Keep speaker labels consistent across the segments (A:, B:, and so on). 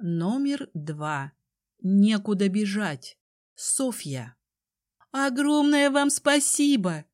A: Номер два. Некуда бежать. Софья.
B: Огромное вам спасибо!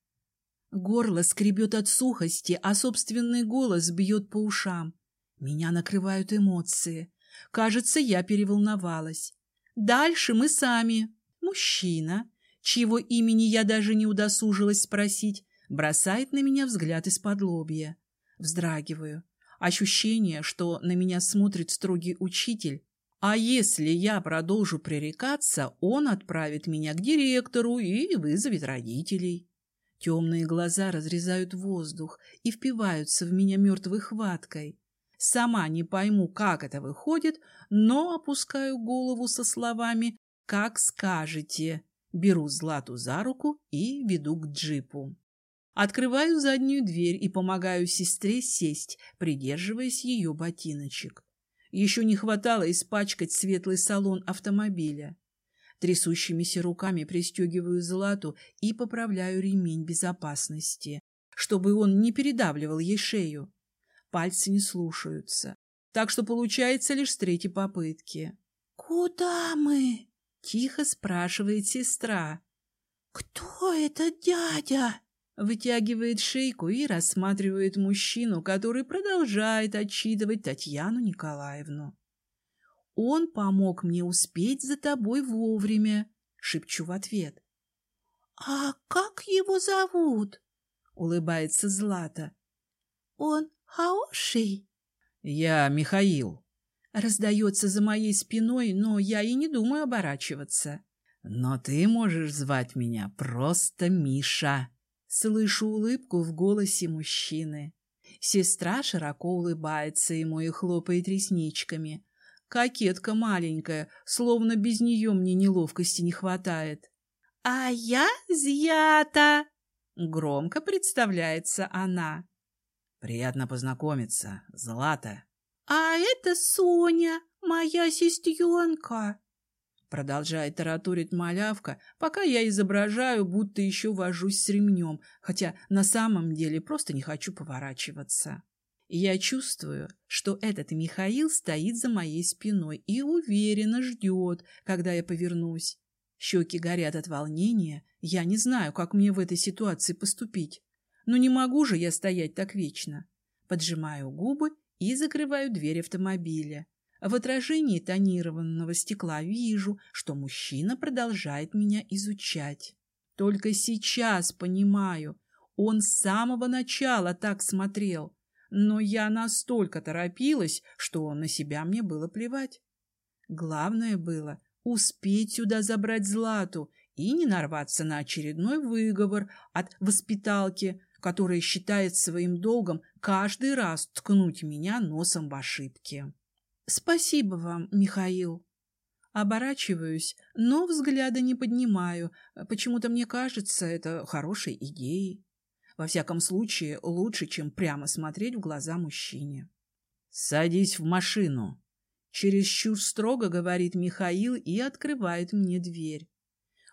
A: Горло скребет от сухости, а собственный голос бьет по ушам. Меня накрывают эмоции. Кажется, я переволновалась. Дальше мы сами. Мужчина, чьего имени я даже не удосужилась спросить, бросает на меня взгляд из-под лобья. Вздрагиваю. Ощущение, что на меня смотрит строгий учитель. А если я продолжу пререкаться, он отправит меня к директору и вызовет родителей. Темные глаза разрезают воздух и впиваются в меня мертвой хваткой. Сама не пойму, как это выходит, но опускаю голову со словами «как скажете». Беру Злату за руку и веду к джипу. Открываю заднюю дверь и помогаю сестре сесть, придерживаясь ее ботиночек. Еще не хватало испачкать светлый салон автомобиля. Трясущимися руками пристегиваю Злату и поправляю ремень безопасности, чтобы он не передавливал ей шею. Пальцы не слушаются, так что получается лишь с третьей попытки.
B: «Куда мы?»
A: — тихо спрашивает сестра.
B: «Кто этот дядя?»
A: Вытягивает шейку и рассматривает мужчину, который продолжает отчитывать Татьяну Николаевну. Он помог мне успеть за тобой вовремя, шепчу в ответ.
B: А как его зовут?
A: улыбается Злата.
B: Он хороший.
A: Я Михаил. Раздается за моей спиной, но я и не думаю оборачиваться. Но ты можешь звать меня просто Миша. Слышу улыбку в голосе мужчины. Сестра широко улыбается ему и хлопает ресничками. Кокетка маленькая, словно без нее мне неловкости не хватает.
B: — А я Зята!
A: — громко представляется она. — Приятно познакомиться, Злата.
B: — А это Соня, моя сестренка.
A: Продолжает таратурить малявка, пока я изображаю, будто еще вожусь с ремнем, хотя на самом деле просто не хочу поворачиваться. Я чувствую, что этот Михаил стоит за моей спиной и уверенно ждет, когда я повернусь. Щеки горят от волнения, я не знаю, как мне в этой ситуации поступить. Но не могу же я стоять так вечно. Поджимаю губы и закрываю дверь автомобиля. В отражении тонированного стекла вижу, что мужчина продолжает меня изучать. Только сейчас понимаю, он с самого начала так смотрел, но я настолько торопилась, что на себя мне было плевать. Главное было успеть сюда забрать Злату и не нарваться на очередной выговор от воспиталки, которая считает своим долгом каждый раз ткнуть меня носом в ошибки. Спасибо вам, Михаил. Оборачиваюсь, но взгляда не поднимаю. Почему-то мне кажется это хорошей идеей. Во всяком случае, лучше, чем прямо смотреть в глаза мужчине. «Садись в машину!» Чересчур строго говорит Михаил и открывает мне дверь.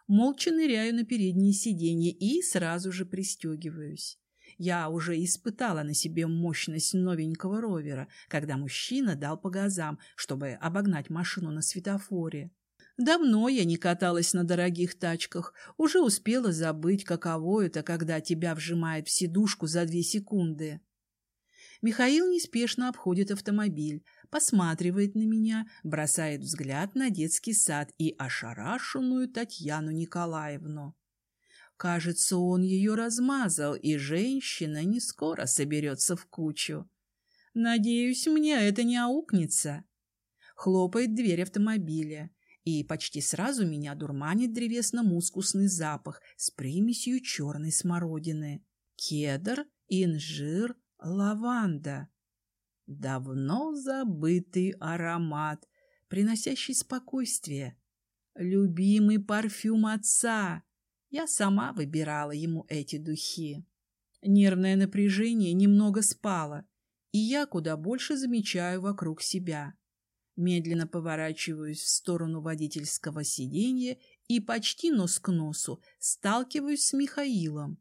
A: Молча ныряю на переднее сиденье и сразу же пристегиваюсь. Я уже испытала на себе мощность новенького ровера, когда мужчина дал по газам, чтобы обогнать машину на светофоре. Давно я не каталась на дорогих тачках, уже успела забыть, каково это, когда тебя вжимает в сидушку за две секунды. Михаил неспешно обходит автомобиль, посматривает на меня, бросает взгляд на детский сад и ошарашенную Татьяну Николаевну. Кажется, он ее размазал, и женщина не скоро соберется в кучу. Надеюсь, мне это не аукнется. Хлопает дверь автомобиля и почти сразу меня дурманит древесно-мускусный запах с примесью черной смородины. Кедр, инжир, лаванда. Давно забытый аромат, приносящий спокойствие. Любимый парфюм отца. Я сама выбирала ему эти духи. Нервное напряжение немного спало, и я куда больше замечаю вокруг себя. Медленно поворачиваюсь в сторону водительского сиденья и почти нос к носу сталкиваюсь с Михаилом.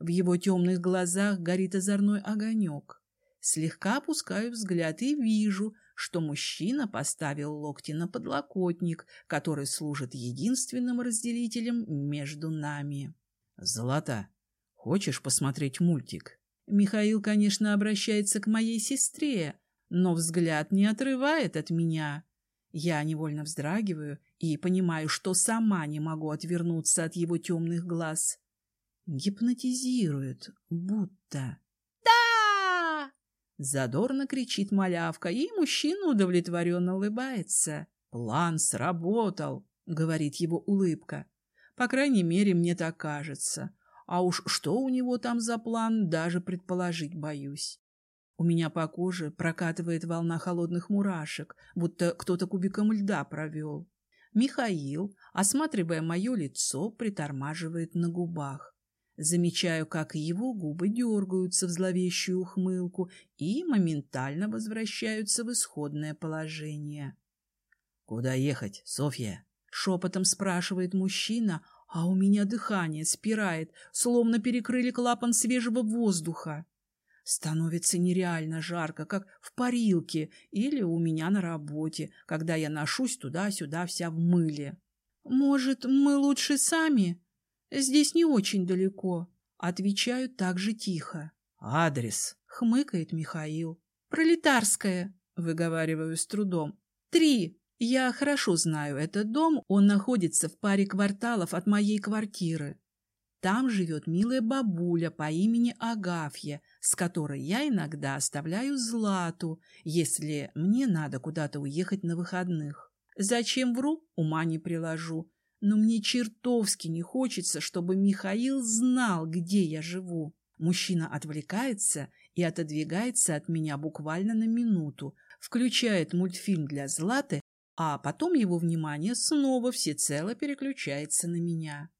A: В его темных глазах горит озорной огонек. Слегка опускаю взгляд и вижу, что мужчина поставил локти на подлокотник, который служит единственным разделителем между нами. «Золота, хочешь посмотреть мультик?» Михаил, конечно, обращается к моей сестре, но взгляд не отрывает от меня. Я невольно вздрагиваю и понимаю, что сама не могу отвернуться от его темных глаз. Гипнотизирует, будто. Задорно кричит малявка, и мужчина удовлетворенно улыбается. «План сработал», — говорит его улыбка. «По крайней мере, мне так кажется. А уж что у него там за план, даже предположить боюсь. У меня по коже прокатывает волна холодных мурашек, будто кто-то кубиком льда провел. Михаил, осматривая мое лицо, притормаживает на губах. Замечаю, как его губы дергаются в зловещую ухмылку и моментально возвращаются в исходное положение. «Куда ехать, Софья?» — шепотом спрашивает мужчина, а у меня дыхание спирает, словно перекрыли клапан свежего воздуха. Становится нереально жарко, как в парилке или у меня на работе, когда я ношусь туда-сюда вся в мыле. «Может, мы лучше сами? Здесь не очень далеко», — отвечаю так же тихо. «Адрес», — хмыкает Михаил. «Пролетарская», — выговариваю с трудом. «Три». Я хорошо знаю этот дом, он находится в паре кварталов от моей квартиры. Там живет милая бабуля по имени Агафья, с которой я иногда оставляю Злату, если мне надо куда-то уехать на выходных. Зачем вру, ума не приложу. Но мне чертовски не хочется, чтобы Михаил знал, где я живу. Мужчина отвлекается и отодвигается от меня буквально на минуту, включает мультфильм для Златы, а потом его внимание снова всецело переключается на меня.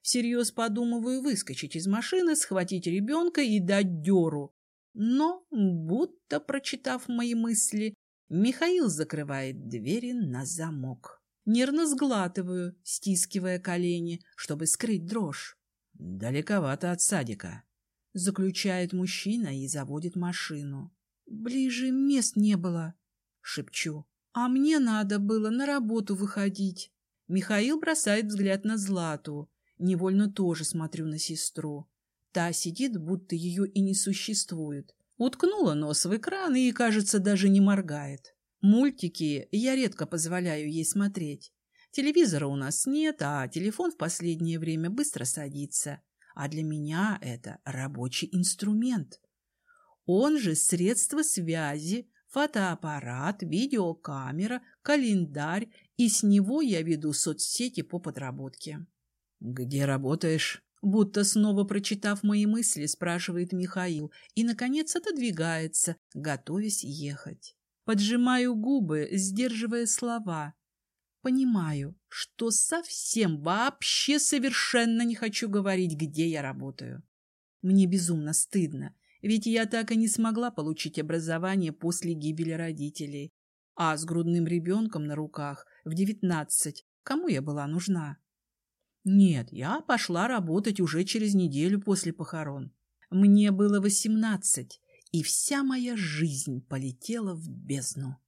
A: Всерьез подумываю выскочить из машины, схватить ребенка и дать дёру. Но, будто прочитав мои мысли, Михаил закрывает двери на замок. Нервно сглатываю, стискивая колени, чтобы скрыть дрожь. «Далековато от садика», — заключает мужчина и заводит машину. «Ближе мест не было», — шепчу. «А мне надо было на работу выходить». Михаил бросает взгляд на Злату. Невольно тоже смотрю на сестру. Та сидит, будто ее и не существует. Уткнула нос в экран и, кажется, даже не моргает. Мультики я редко позволяю ей смотреть. Телевизора у нас нет, а телефон в последнее время быстро садится. А для меня это рабочий инструмент. Он же средство связи, фотоаппарат, видеокамера, календарь, и с него я веду соцсети по подработке. «Где работаешь?» Будто снова прочитав мои мысли, спрашивает Михаил и, наконец, отодвигается, готовясь ехать. Поджимаю губы, сдерживая слова. Понимаю, что совсем вообще совершенно не хочу говорить, где я работаю. Мне безумно стыдно, ведь я так и не смогла получить образование после гибели родителей. А с грудным ребенком на руках в девятнадцать кому я была нужна? Нет, я пошла работать уже через неделю после похорон. Мне было восемнадцать, и вся моя жизнь полетела в бездну.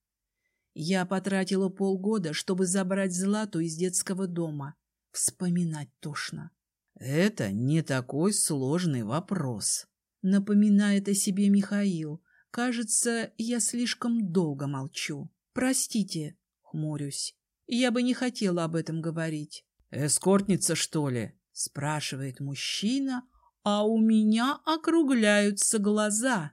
A: Я потратила полгода, чтобы забрать Злату из детского дома. Вспоминать тошно. Это не такой сложный вопрос. Напоминает о себе Михаил. Кажется, я слишком долго молчу. Простите, хмурюсь. Я бы не хотела об этом говорить. «Эскортница, что ли?» — спрашивает мужчина, а у меня округляются глаза.